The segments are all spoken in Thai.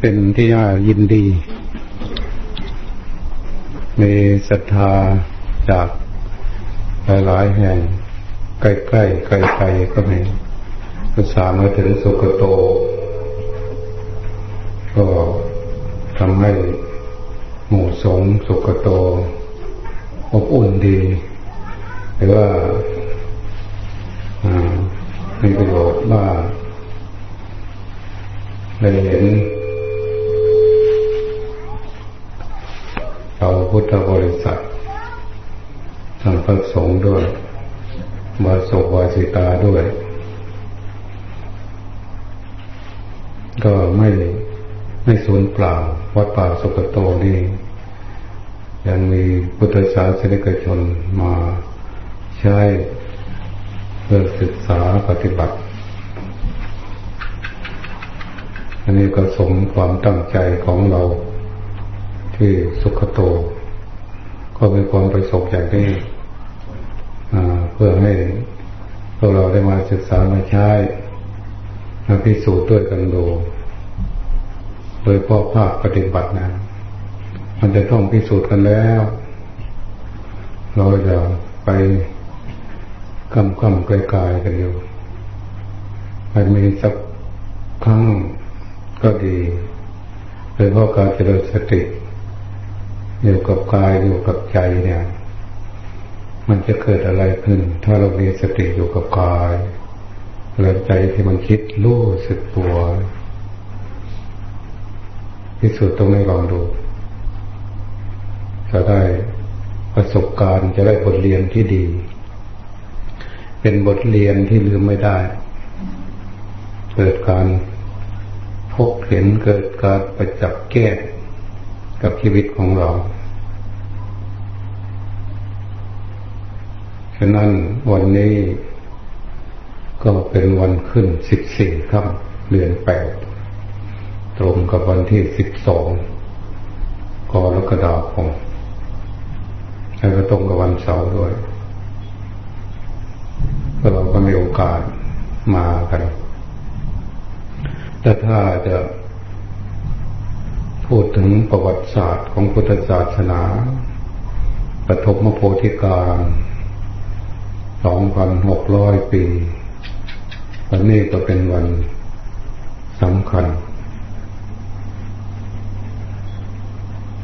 เป็นที่น่ายินดี มีศรัทธาจากหลายๆแห่ง ใกล้ๆไกลๆก็มีภาษามาถึงสุกโต ก็ทำให้หมู่สงสุกโตอบอุ่นดี หรือว่ามีประโยชน์ว่า ได้เห็นเราพุทธบริษัททางพระสงฆ์ด้วย มาศกวาสิตาด้วย ก็ไม่ไม่สูญเปล่า วัดป่าสุกโตนี่ยังมีพุทธศาสนิกชนมาใช้เพื่อศึกษาปฏิบัติ อันนี้ก็สมความตั้งใจของเราที่สุขโต ก็มีความประสบอย่างนี้เพื่อให้พวกเราได้มาศึกษามาใช้มาพิสูจน์ด้วยกันดูโดยพ่อภาคปฏิบัตินะ มันจะต้องพิสูจน์กันแล้ว เราจะไปกำกำไกลๆกันอยู่มันมีสักครั้ง ก็ดีโดยเพราะการเจริญสติอยู่กับกายอยู่กับใจเนี่ย มันจะเกิดอะไรขึ้น ถ้าเรามีสติอยู่กับกายแล้วใจที่มันคิดรู้สึกตัวพิสูจน์ตรงนี้ลองดูจะได้ประสบการณ์จะได้บทเรียนที่ดี เป็นบทเรียนที่ลืมไม่ได้ เกิดการ พบเห็นเกิดการประจับแก้กับชีวิตของเรา ฉะนั้นวันนี้ก็เป็นวันขึ้นสิบสี่ครับเดือนแปดตรงกับวันที่สิบสองกรกฎาคมแล้วก็ตรงกับวันเสาร์ด้วยเราก็มีโอกาสมากัน แต่ถ้าจะพูดถึงประวัติศาสตร์ของพุทธศาสนาปฐมโพธิการสองพันหกร้อยปี วันนี้ก็เป็นวันสำคัญ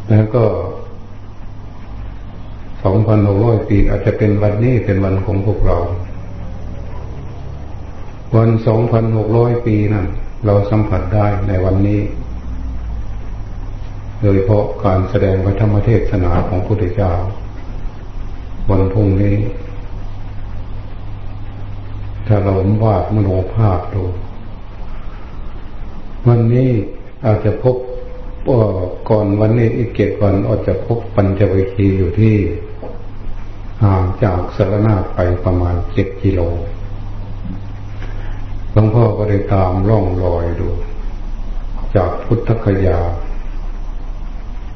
แล้วก็สองพันหกร้อยปี อาจจะเป็นวันนี้เป็นวันของพวกเรา วันสองพันหกร้อยปีนั้น เราสัมผัสได้ในวันนี้ โดยเพราะการแสดงพระธรรมเทศนาของพระพุทธเจ้า วันพุ่งนี้ ถ้าเราวาดมโนภาพดูวันนี้อาจจะพบก่อนวันนี้อีกเจ็ดวันอาจจะพบปัญจวิคีอยู่ที่ห่างจากสารนาไปประมาณเจ็ดกิโล หลวงพ่อก็ได้ตามร่องรอยดู จากพุทธคยา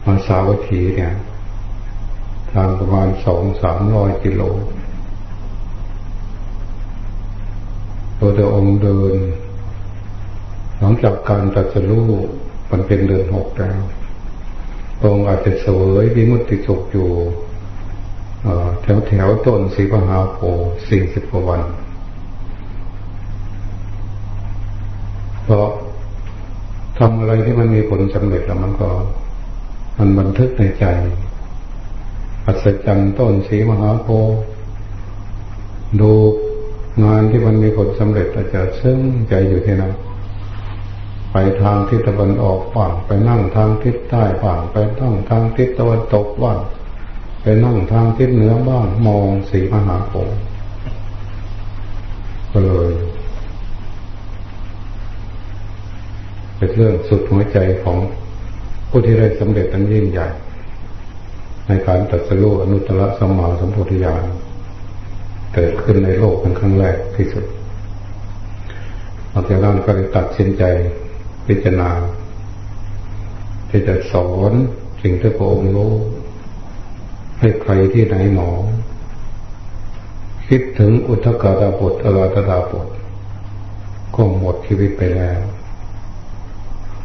มาสาวัตถีเนี่ย ทางประมาณสองสามร้อยกิโลตัวเดองเดิน หลังจากการตัดสู้มันเป็นเดือนหกแล้วตรงอาจจะเสวยวิมุตติสุขอยู่แถวแถวต้นสีพหาโพสี่สิบกว่าวัน เพราะทำอะไรที่มันมีผลสำเร็จแล้วมันก็ มันบันทึกในใจ อัศจรรย์ต้นสีมหาโพดูงานที่มันมีผลสำเร็จอาจจะซึ้งใจอยู่ที่นั้นไปทางทิศตะวันออกบ้างไปนั่งทางทิศใต้บ้างไปนั่งทางทิศตะวันตกบ้างไปนั่งทางทิศเหนือบ้างมองสีมหาโพธิ์ก็เลย เป็นเรื่องสุดหัวใจของผู้ที่ได้สำเร็จอันยิ่งใหญ่ ในการตัดสู้อนุตตรสมมาสมพุทธญาณเกิดขึ้นในโลกเป็นครั้งแรกที่สุดหลังจากนั้นก็เลยตัดสินใจพิจารณาที่จะสอนสิ่งที่พระองค์รู้ให้ใครที่ไหนหนอ คิดถึงอุทกาดาบทอราตดาบทก็หมดชีวิตไปแล้ว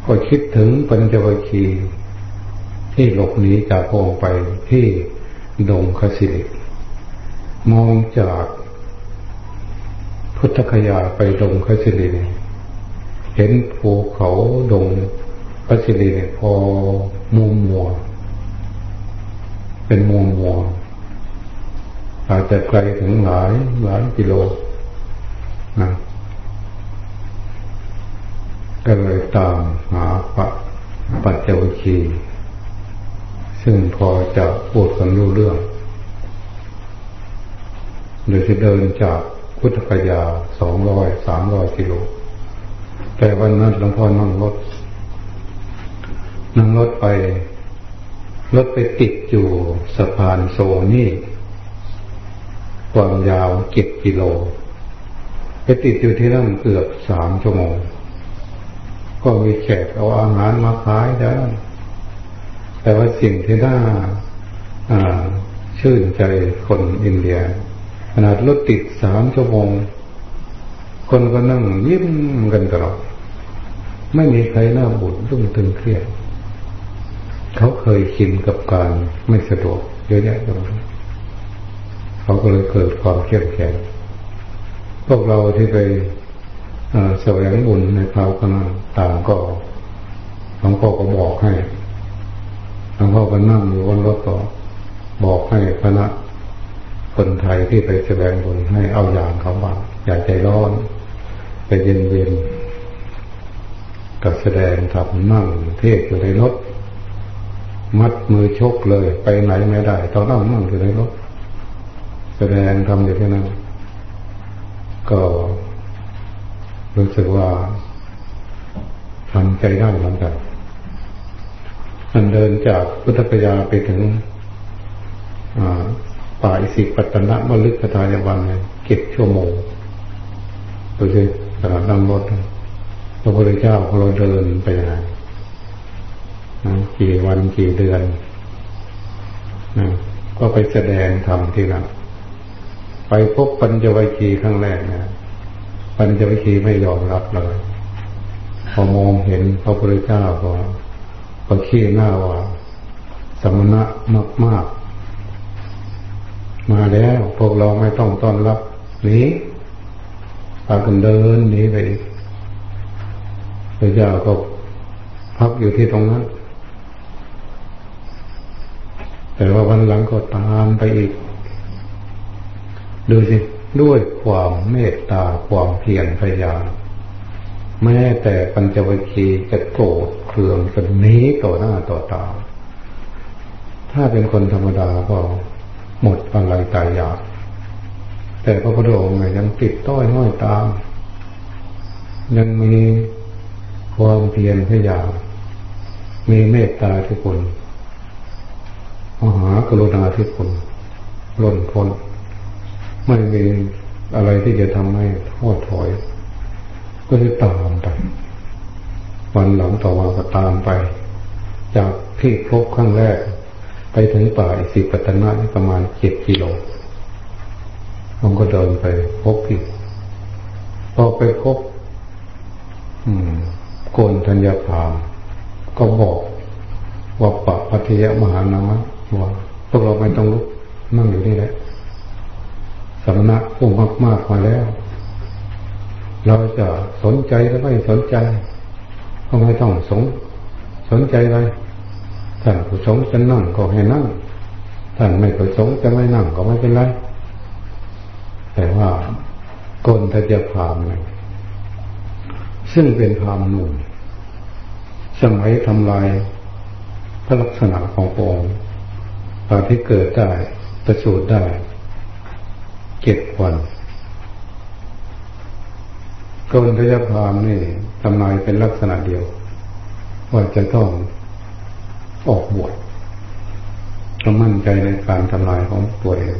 ก็คิดถึงปัญจวัคคีย์ที่หลบหนีจากพงไปที่ดงคสิริมองจากพุทธคยาไปดงคสิริเห็นภูเขาดงคสิริพอมัวมัว เป็นมัวมัวอาจจะไกลถึงหลายหลายกิโลนะ ก็เลยตามหาพระปัจเจวคีซึ่งพอจะพูดกันรู้เรื่องหรือจะเดินจากพุทธคยาสองร้อยสามร้อยกิโล แต่วันนั้นหลวงพ่อนั่งรถ นั่งรถไป รถไปติดอยู่สะพานโซนี่ ความยาวเจ็ดกิโล ไปติดอยู่ที่นั่นเกือบสามชั่วโมง ก็มีแขกเอาอาหารมาขายได้ แต่ว่าสิ่งที่น่าชื่นใจคนอินเดีย ขนาดรถติดสามชั่วโมง คนก็นั่งยิ้มกันตลอดไม่มีใครหน้าบุญรุ่งตึงเครียด เขาเคยชินกับการไม่สะดวกเยอะแยะเลยเขาก็เลยเกิดความเข้มแข็งพวกเราที่ไป แสวงบุญในคราวขณะต่างก็หลวงพ่อก็บอกให้หลวงพ่อก็นั่งอยู่บนรถก็บอกให้คณะคนไทยที่ไปแสดงบุญให้เอาอย่างเขาบ้างอย่าใจร้อนไปเย็นเย็นกับแสดงทำนั่งเทศอยู่ในรถ มัดมือชกเลย ไปไหนไม่ได้ตอนนั่งนั่งอยู่ในรถ แสดงทำอยู่ที่นั่นก็ รู้สึกว่าทำใจได้เหมือนกันมันเดินจากพุทธคยาไปถึงป่าอิสิปัตนะมลึกทายวันเก็บชั่วโมงดูสิขนาดนั่งรถพระพุทธเจ้าพอเราเดินไปยังไงกี่วันกี่เดือนก็ไปแสดงทำที่นั่นไปพบปัญจวัคคีย์ครั้งแรกนะ ปัญจวัคคีย์ไม่ยอมรับเลยพอมองเห็นพระพุทธเจ้าก็ก็ขี้หน้าว่า สมณะมากมากมาแล้วพวกเราไม่ต้องต้อนรับนีพากันเดินหนีไปพระเจ้าก็พักอยู่ที่ตรงนั้น แต่ว่าวันหลังก็ตามไปอีก ดูสิ ด้วยความเมตตาความเพียรพยายามแม้แต่ปัญจวัคคีย์จะโกรธเคืองกันนี้ต่อหน้าต่อตา ถ้าเป็นคนธรรมดาก็หมดอะไรตายอยาก แต่พระพุทธองค์ยังติดต้อยห้อยตาม ยังมีความเพียรพยายามมีเมตตาทุกคนมหากรุณาทุกคนล้นพ้น ไม่มีอะไรที่จะทำให้ท้อถอย ก็จะตามไป วันหลังต่อมาก็ตามไป จากที่พบครั้งแรก ไปถึงป่าอิสิปตนะนี่ประมาณเจ็ดกิโลผมก็เดินไปพบพี่พอไปพบโกนธัญญาพามก็บอกว่าปะพัทยมหานามะว่าพวกเราไม่ต้องลุกนั่งอยู่นี่แหละ สมณะผู้มากมากมาแล้ว เราจะสนใจหรือไม่สนใจก็ไม่ต้องสนสนใจเลยท่านผู้สงจะนั่งก็ให้นั่งท่านไม่ประสงค์จะไม่นั่งก็ไม่เป็นไร แต่ว่ากลทจะพามนซึ่งเป็นพามหนุ่มสมัยทำลายพระลักษณะขององค์ตอนที่เกิดได้ประสูติได้ เจ็ดวันกนทยาพามนี่ทำนายเป็นลักษณะเดียว ว่าจะต้องออกบวชก็มั่นใจในการทำลายของตัวเอง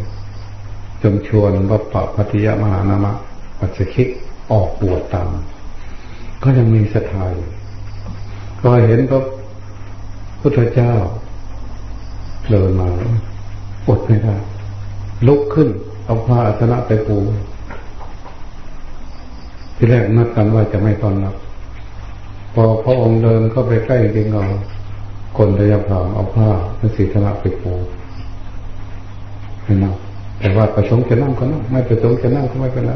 จนชวนวัปปะพัทยมหานามะปัจจคิดออกบวชตาม ก็ยังมีศรัทธายก็เห็นพระพุทธเจ้าเดินมาอดไม่ได้ลุกขึ้น เอาผ้าอาสนะไปปูที่แรกนัดกันว่าจะไม่ตอนรับพอพระองค์เดินก็ไปใกล้จริงเอาคนพยายามเอาผ้าพระศีธนะไปปูเห็นไหมแต่ว่าประชงจะนั่งก็นั่งไม่ประชงจะนั่งก็ไม่เป็นไร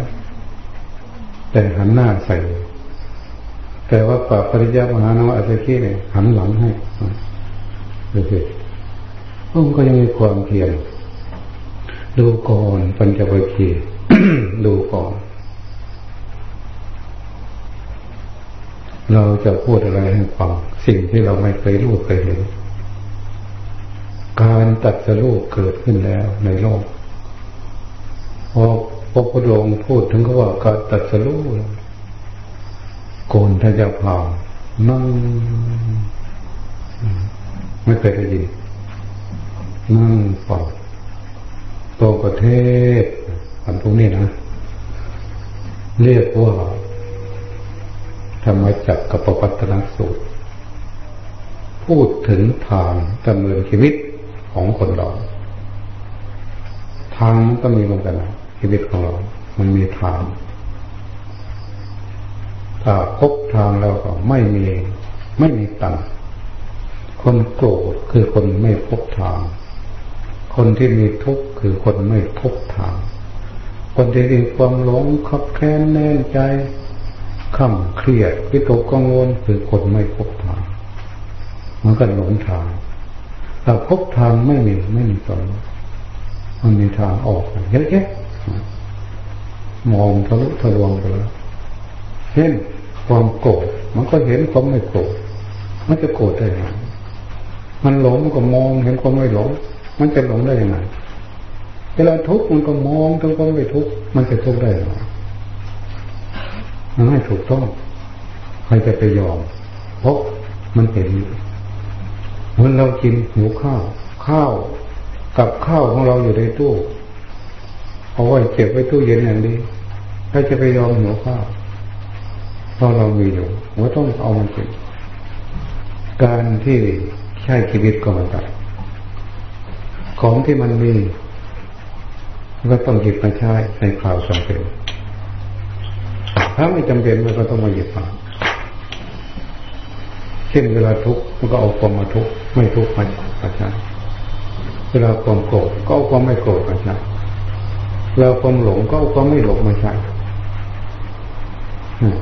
แต่หันหน้าใส่ แต่ว่าปปริยามหานวอัสกีเนี่ยหันหลังให้ดูสิองค์ก็ยังมีความเพียร ดูก่อนปัญจวัคคีย์ดูก่อน เราจะพูดอะไรให้ฟัง สิ่งที่เราไม่เคยรู้เคยเห็น การตัดสรูปเกิดขึ้นแล้วในโลกพอพระพุทธองค์พูดถึงก็ว่าการตัดสรูปโกนทจะเผานั่งไม่เคยได้ยินนั่งเป่า โตประเทศอันพวกนี้นะ เรียกว่าธรรมจักรกับปปัตนสูตร พูดถึงทางดำเนินชีวิตของคนเรา ทางมันก็มีเหมือนกันนะชีวิตของเรา มันมีทาง ถ้าพบทางแล้วก็ไม่มี ไม่มีตังคนโกรธคือคนไม่พบทาง คนที่มีทุกข์คือคนไม่พบทาง คนที่มีความหลงขับแค้นแน่นใจขำเครียดวิตกกังวลคือคนไม่พบทางเหมันก็หลงทางแต่พบทางไม่มีไม่มีตอนมันมีทางออกเยอะแยะมองทะลุทะลวงไปแล้วเห็นความโกรธมันก็เห็นความไม่โกรธมันจะโกรธได้ไหมมันหลงก็มองเห็นความไม่หลง มันจะหลงได้ยังไงเวลาทุกข์มันก็มองทั้งควาไม่ทุกข์มันจะทุกข์ได้หรอมันไม่ถูกต้องใครจะไปยอมเพราะมันเห็นเหมือนเรากินหิวข้าว ข้าวกับข้าวของเราอยู่ในตู้เอาไว้เก็บไว้ตู้เย็นอย่างนี้ใครจะไปยอมหิวข้าวเพราะเรามีอยู่เราต้องเอามันกินการที่ใช้ชีวิตก็เหมือนกัน ของที่มันมีก็ต้องหยิบมาใช้ในคราวจำเป็นถ้าไม่จำเป็นมันก็ต้องมาหยิบมาเช่นเวลาทุกข์มันก็เอาความมาทุกข์ไม่ทุกข์มาใช้เวลาความโกรธก็เอาความไม่โกรธมาใช้เวลาความหลงก็เอาความไม่หลงมาใช้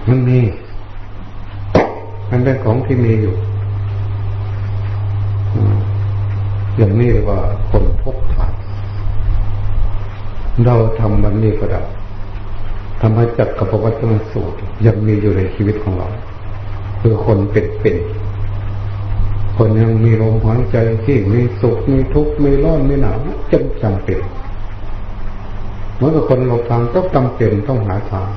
มันมีมันเป็นของที่มีอยู่ อย่างนี้เรียกว่าคนพบทางเราทำมันนี้ก็ได้ทำให้จักกับวัตนสูตรยังมีอยู่ในชีวิตของเราคือคนเป็นเป็นคนยังมีลมหายใจที่มีสุขมีทุกข์มีร้อนมีหนาวจำจำเป็นเมื่อคนหลงทางก็จำเป็นต้องหาทาง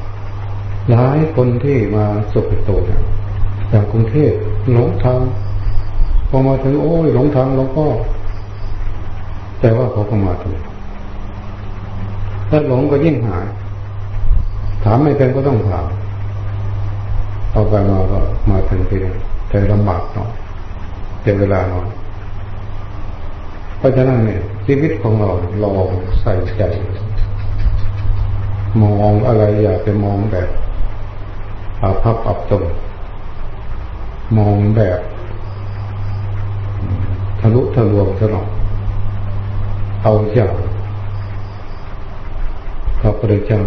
หลายคนที่มาสุขโตเนี่ยจากกรุงเทพหลงทางพอมาถึงโอ้ยหลงทางหลวงพ่อ แต่ว่าเขาก็มาถูกถ้าหลงก็ยิ่งหาย ถามไม่เป็นก็ต้องถาม เอาไปมาก็มาถึงที่นี่แต่ลำบากหน่อยแต่เวลาหน่อยเพราะฉะนั้นเนี่ยชีวิตของเราลองใส่ใจ มองอะไรอย่าไปมองแบบอาภัพอับจนมองแบบ ทะลุทะลวงซะหน่อย เอาอย่างพระพุทธเจ้า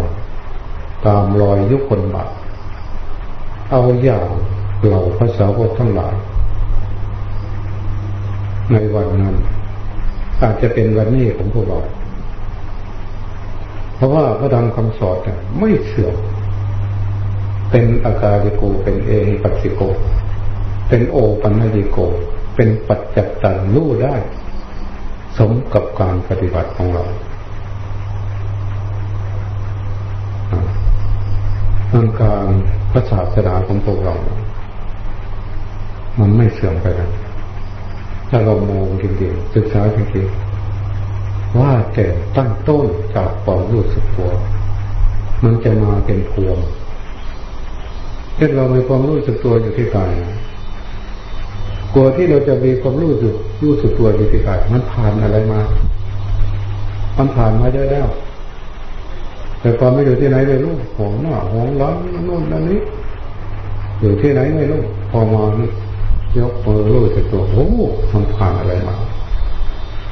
ตามรอยยุคนบาปเอาอย่างเหล่าภาษาวกทั้งหลาย ในวันนั้น อาจจะเป็นวันนี้ของพวกเรา เพราะว่าพระธรรมคำสอนไม่เสื่อมเป็นอาการิโกเป็นเอหิปัสสิโก เป็นโอปัญญิโก เป็นปัจจัตตันรู้ได้ สมกับการปฏิบัติของเรานั่นการพระศาสนาของพวกเรา มันไม่เสื่อมไปแล้วถ้าเรามองจริงๆศึกษาจริงๆว่าแต่ตั้งต้นจากความรู้สึกตัว มันจะมาเป็นพวงเช่นเรามีความรู้สึกตัวอยู่ที่กาย กลัวที่เราจะมีความรู้สึกรู้สึกตัวอยู่ที่กายมันผ่านอะไรมา มันผ่านมาเยอะแล้ว แต่ความไม่อยู่ที่ไหนเลยลูกของหน้าของหลังนู่นนั่นนี้อยู่ที่ไหนไม่รู้พอมายกมือรู้สึกตัวโอ้มันผ่านอะไรมา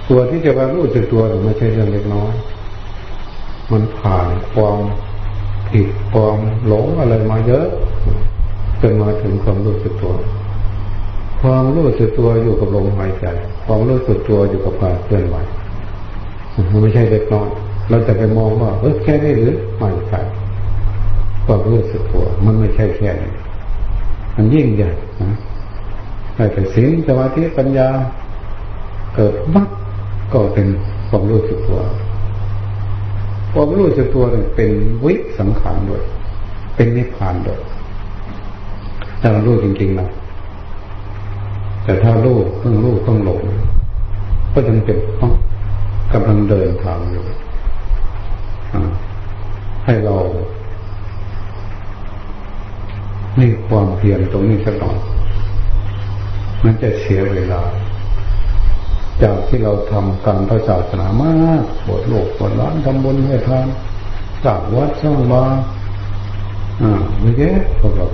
ตัวที่จะมารู้สึกตัวไม่ใช่เรื่องเล็กน้อย มันผ่านความผิดความหลงอะไรมาเยอะจนมาถึงความรู้สึกตัว ความรู้สึกตัวอยู่กับลมหายใจ ความรู้สึกตัวอยู่กับการเคลื่อนไหวมันไม่ใช่เล็กน้อยเราจะไปมองว่าเออแค่นี้หรือไม่ใช่ความรู้สึกตัว มันไม่ใช่แค่นี้มันยิ่งใหญ่นะแต่ศีลสมาธิปัญญาเกิดมักก็เป็นความรู้สึกตัวความรู้สึกตัวเนี่ยเป็นวิสังขารด้วย เป็นนิพพานด้วยถ้าเรารู้จริงๆนะ แต่ถ้ารู้เพิ่งรู้ต้องหลงก็ยังเป็นต้องกำลังเดินทางอยู่ให้เรามีความเพียรตรงนี้สักหน่อยมันจะเสียเวลา จากที่เราทำการพระศาสนามากบทโลกบทล้านทำบุญให้ทานสร้างวัดสร้างบาอ่าไม่แย่พวกเรา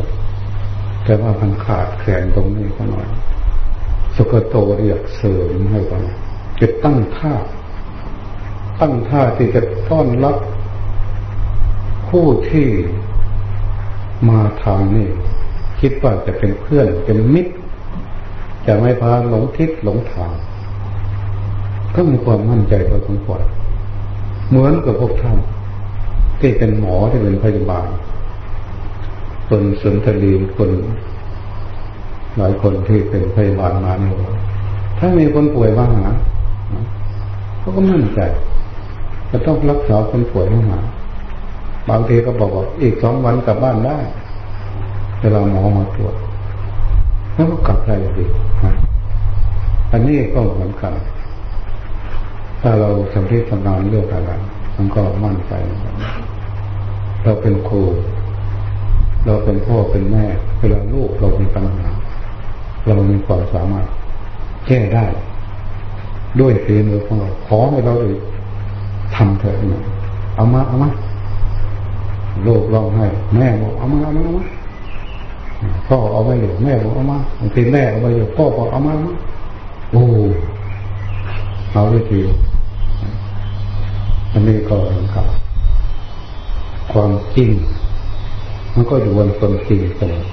แต่ว่ามันขาดแคลนตรงนี้ก็หน่อย สกโตเรียกเสริมให้กันจะตั้งท่า ตั้งท่าที่จะต้อนรับผู้ที่มาทางนี้คิดว่าจะเป็นเพื่อนเป็นมิตร จะไม่พาหลงทิศหลงทางก็มีความมั่นใจพอสมควรเหมือนกับพวกท่านที่เป็นหมอที่เป็นพยาบาลคนสุนทรีคน หลายคนที่เป็นพยาบาลมาเนี่ยถ้ามีคนป่วยมาหาเขาก็มั่นใจจะต้องรักษาคนป่วยให้หายบางทีก็บอกว่าอีกสองวันกลับบ้านได้เวลาหมอมาตรวจแล้วก็กลับได้ดีอันนี้ก็เหมือนกันถ้าเราสำเร็จทำงานเรื่องอะไรมันก็มั่นใจ เราเป็นครู เราเป็นพ่อเป็นแม่ เวลาลูกเรามีปัญหา เรามีความสามารถแก้ได้ ด้วยฝีมือของเราขอให้เราเลยทำเถอะเอามาเอามาโลกร้องไห้ แม่บอกเอามาเอามาเอามาพ่อเอาไปอยู่แม่บอกเอามาบางทีแม่เอาไปอยู่พ่อบอกเอามาโอ้เอาไปทีอันนี้ก็ครับความจริง มันก็อยู่บนความจริงเสมอ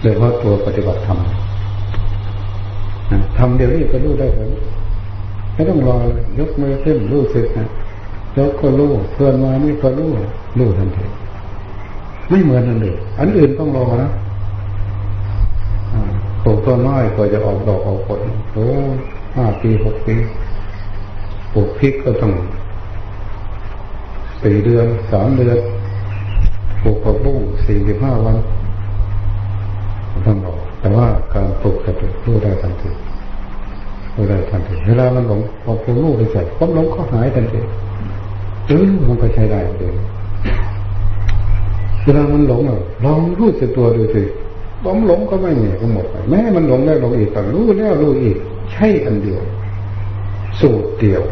โดยเฉพาะตัวปฏิบัติธรรม ทำเดี๋ยวนี้ก็รู้ได้เลไม่ต้องรอเลยยกมือขึ้นรู้สึกนะแล้วก็รู้เพื่อนมานี่ก็รู้รู้ทันทีไม่เหมือนอันอื่นอันอื่นต้องรอนะปลูกต้นไม้กว่าจะออกดอกออกผลโอ้ห้าปีหกปีปลูกพริกก็ต้องสี่เดือนสามเดือนปลูกผักบุ้งสี่สิบห้าวันต้องรอ แต่ว่าการปลูกสติรู้ได้ทันทีรู้ได้ทันทีเวลามันหลงพอปลูกลูกไปใส่ความหลงก็หายทันทีเออมันก็ใช้ได้เลยเวลามันหลงลองรู้สึกตัวดูสิความหลงก็ไม่มีก็หมดไปแม้มันหลงแล้วหลงอีกแต่รู้แล้วรู้อีก ใช่อันเดียว สูตรเดียว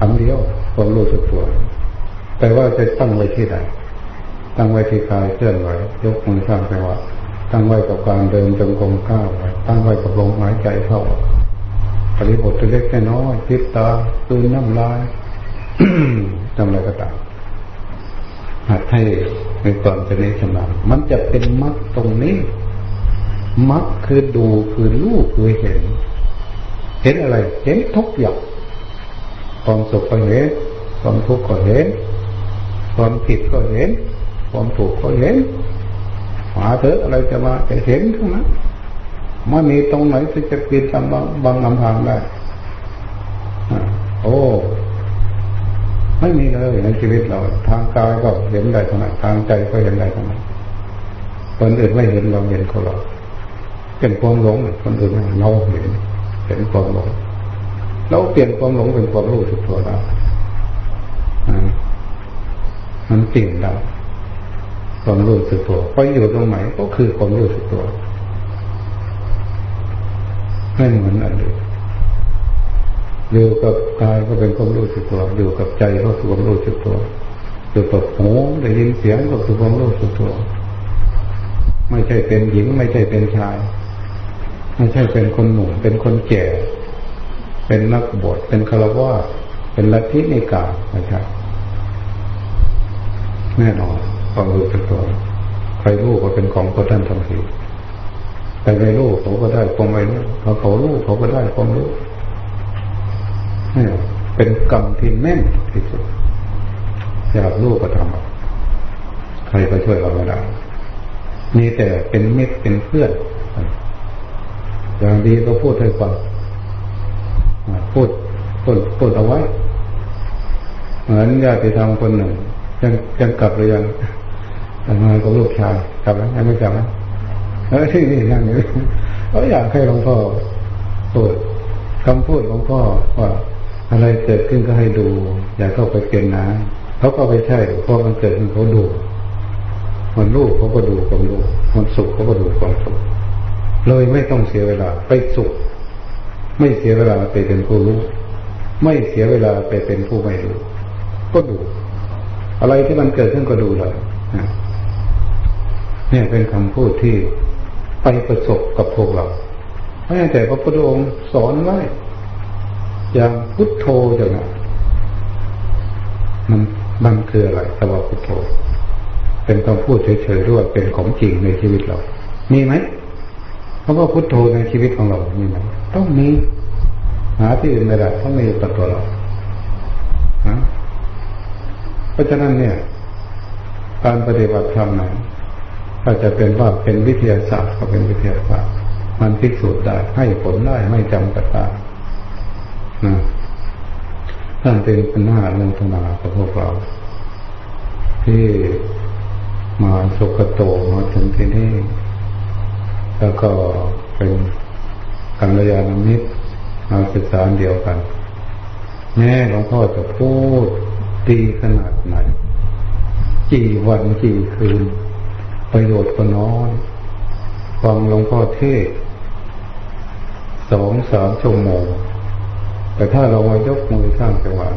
อันเดียวความรู้สึกตัวแต่ว่าจะตั้งไว้ที่ใดตั้งไว้ที่กายเคลื่อนไหวยกมือข้างไปว่า ตั้งไว้กับการเดินจงกรมก้าวตั้งไว้กับลมหายใจเข้าปริบทเล็กน้อยพิษตาตื่นน้ำลายทำอะไรก็ตามหัดให้ในความจะนิชำนาญมันจะเป็นมรรคตรงนี้มรรคคือดูคือรู้คือเห็น เห็นอะไร เห็นทุกอย่างความสุขก็เห็น ความทุกข์ก็เห็น ความผิดก็เห็น ความถูกก็เห็น หาเถอะอะไรจะมาจะเห็นทั้งนั้นไม่มีตรงไหนที่จะปิดทำบางบางลำพังได้โอ้ไม่มีเลยในชีวิตเรา ทางกายก็เห็นได้เท่านั้นทางใจก็เห็นได้เท่านั้นคนอื่นไม่เห็นเราเห็นคนเราเป็นความหลงคนอื่นเราเห็นเห็นความหลงเราเปลี่ยนความหลงเป็นความรู้สึกตัวได้มันเปลี่ยนได้ ความรู้สึกตัวพออยู่ตรงไหนก็คือความรู้สึกตัวไม่เหมือนอะไรอยู่กับกายก็เป็นความรู้สึกตัวอยู่กับใจก็คือความรู้สึกตัวอยู่กับหูได้ยินเสียงก็คือความรู้สึกตัว ไม่ใช่เป็นหญิง ไม่ใช่เป็นชาย ไม่ใช่เป็นคนหนุ่มเป็นคนแก่ เป็นนักบวชเป็นคารวะเป็นลัทธินิกาไม่ใช่แน่นอน ความรู้สึกตัวใครรู้ก็เป็นของคนท่านทันทีแต่ไม่รู้เขาก็ได้ความไม่รู้เขาเขารู้เขาก็ได้ความรู้นี่เป็นกรรมที่แน่นที่สุดอยากรู้ก็ทำใครก็ช่วยเราไม่ได้มีแต่เป็นมิตรเป็นเพื่อนอย่างดีก็พูดให้ฟังพูดพูดพูดเอาไว้ เหมือนญาติธรรมคนหนึ่งยังยังกลับหรือยัง ทำงานกับลูกชายกลับแล้วยังไม่กลับนะเออที่นี่นั่งอยู่เขาอยากให้หลวงพ่อพูดคำพูดหลวงพ่อว่าอะไรเกิดขึ้นก็ให้ดู อย่าเข้าไปเป็นนะเขาก็ไปใช่เพราะมันเกิดขึ้นเขาดู มันรู้เขาก็ดูความรู้มันสุขเขาก็ดูความสุขเลยไม่ต้องเสียเวลาไปสุข ไม่เสียเวลาไปเป็นผู้รู้ ไม่เสียเวลาไปเป็นผู้ไม่รู้ ก็ดู อะไรที่มันเกิดขึ้นก็ดูเลย เนี่ยเป็นคำพูดที่ไปประสบกับพวกเราแต่พระพุทธองค์สอนไว้อย่างพุทโธอย่างนั้นมันมันคืออะไรคำว่าพุทโธ เป็นคำพูดเฉยๆด้วยเป็นของจริงในชีวิตเรา มีไหมคำว่าพุทโธในชีวิตของเรามีไหมต้องมีหาที่อื่นไม่ได้ต้องมีกับตัวเรานะเพราะฉะนั้นเนี่ย การปฏิบัติธรรมนั้น ถ้าจะเป็นว่าเป็นวิทยาศาสตร์ก็เป็นวิทยาศาสตร์ มันพิสูจน์ได้ให้ผลได้ไม่จำกัดได้นะท่านเป็นปัญหาโมทนาของพวกเรา ที่มาสุขโตมาถึงที่นี่ แล้วก็เป็นกัลยาณมิตรมาศึกษาเดียวกัน แม่หลวงพ่อจะพูดดีขนาดไหน กี่วันกี่คืน ประโยชน์ก็น้อยฟังหลวงพ่อเทศสองสามชั่วโมงแต่ถ้าเรามายกมือสร้างจังหวะ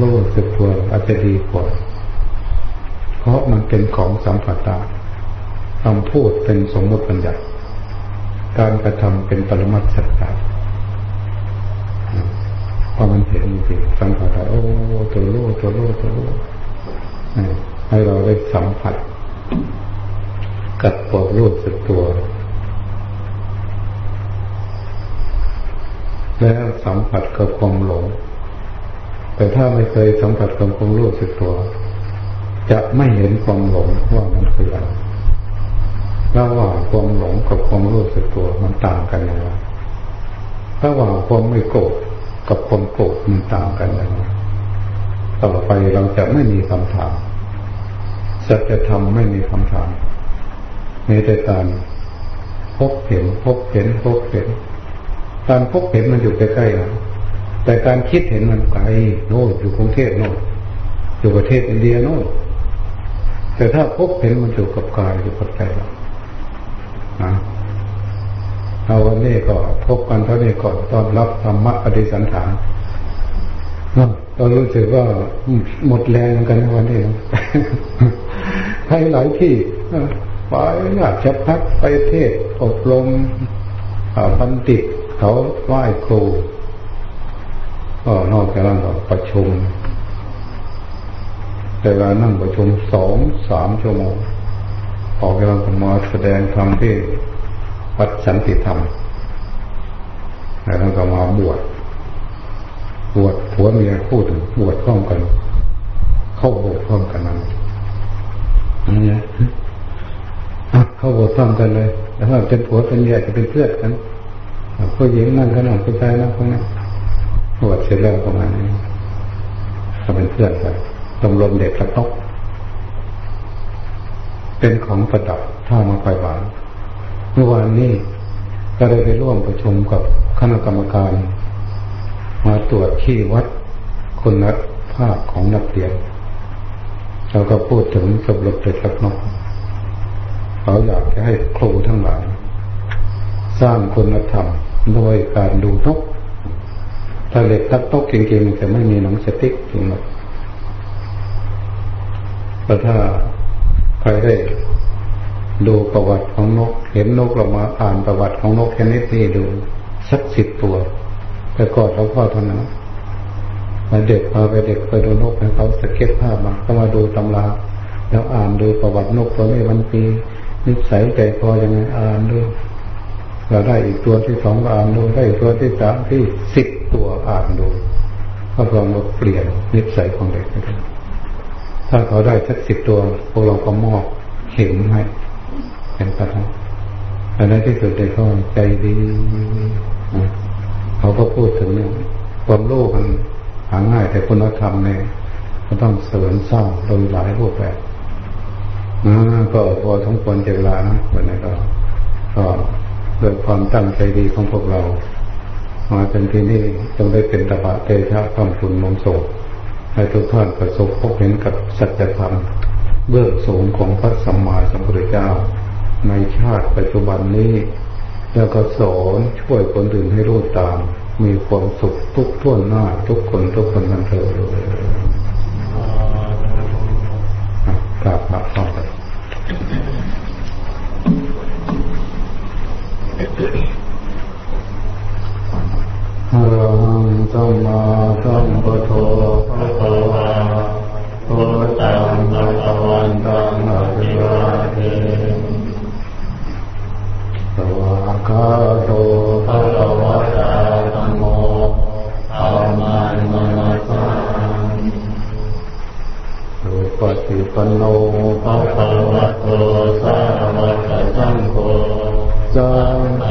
รู้สึกตัวอาจจะดีกว่า เพราะมันเป็นของสัมผัสตาคำพูดเป็นสมมติปัญญาการกระทำเป็นปรมัตสัจจ์พอมันเห็นจริงสัมผัสได้โอ้ตัวรู้ตัวรู้ตัวรู้ให้เราได้สัมผัส กับความรู้สึกตัว แล้วสัมผัสกับความหลง แต่ถ้าไม่เคยสัมผัสกับความรู้สึกตัว จะไม่เห็นความหลงว่ามันคืออะไรระหว่างความหลงกับความรู้สึกตัวมันต่างกันอยังไงระหว่างความไม่โกรธกับความโกรธมันต่างกันอยังไงต่อไปเราจะไม่มีคำถามสัจธรรมไม่มีคำถาม มีแต่การพบเห็นพบเห็นพบเห็น การพบเห็นมันอยู่ใกล้ๆเราแต่การคิดเห็นมันไกลโน่นอยู่กรุงเทพโน่นอยู่ประเทศอินเดียโน่นแต่ถ้าพบเห็นมันอยู่กับกายอยู่กับใจเราเอาวันนี้ก็พบกันเท่านี้ก่อนตอนรับธรรมะปฏิสันฐานเรารู้สึกว่าหมดแรงกันวันนี้ให้หลายที่ ไปอยากจะพักไปเทศอบรมบัณฑิตเขาไหว้ครูก็นอกจากนั้นก็ประชุม แต่เวลานั่งประชุมสองสามชั่วโมงออกกำลังมาแสดงธรรมที่วัดสันติธรรมแล้วก็มาบวชบวชผัวเมียพูดบวชพร้อมกัน เข้าบสถ์พร้อมกันนั้นนี่ เข้าโบสถ์พร้อมกันเลย แล้วถ้าเป็นผัวเป็นเมียจะเป็นเพื่อนกันผู้หญิงนั่งขนมผู้ชายนั่งคนนั้นบวชเสร็จแล้วประมาณนี้ก็เป็นเพื่อนกันตำรวมเด็กกระตกเป็นของประดับท่ามาไฟหวานเมื่อวานนี้ก็ได้ไปร่วมประชุมกับคณะกรรมการ มาตรวจที่วัดคุณภาพของนักเรียนเราก็พูดถึงสมรบเด็กกระนก เขาอยากจะให้ครูทั้งหลาย สร้างคุณธรรมโดยการดูนกถ้าเล็กทักตกเก่งๆจะไม่มีหนังสติ๊กจริงหรอกแต่ถ้าใครได้ดูประวัติของนก เห็นนกเรามาอ่านประวัติของนกชนิดนี้ดูสักสิบตัวไปกอดเขาพ่อเท่านั้นมาเด็กพาไปเด็กไปดูนกให้เขาสเก็ตภาพมาก็มาดูตำราแล้วอ่านดูประวัตินกตัวนี้มันปี นิสัยใจคอยังไงอ่านดูเราได้อีกตัวที่สองอ่านดูได้อีกตัวที่สามที่สิบตัวอ่านดูก็ลองมาเปลี่ยนนิสัยของเด็กถ้าเขาได้สักสิบตัวพวกเราก็มอบเข็มให้เป็นประทับอันนั้นที่สุดเด็กเขาใจดีเขาก็พูดถึงเนี่ยความโลภมันหาง่ายแต่คุณธรรมเนี่ยก็ต้องเสริญสร้างโดยหลายรูปแบบ ก็พอสมควรเจเวลานะวันนี้ก็ก็โดยความตั้งใจดีของพวกเรา มาเป็นที่นี่จงได้เป็นตบะเตชะความคุณมงโศกให้ทุกท่านประสบพบเห็นกับสัจธรรมเบื้องสูงของพระสัมมาสัมพุทธเจ้า ในชาติปัจจุบันนี้ แล้วก็สอนช่วยคนอื่นให้รู้ตาม มีความสุขทุกท่วนหน้าทุกคนทุกคนนันเถอะกราบพระ พ่อไปอรหังสัมมาสัมพุทโธพระวาพุทธังพระวันตังอภิวาเทสวากาโตพระวตาธรรมโมธรรมันมนัสสาสุปฏิปันโนภะคะวะโตสาวกสังโฆสัง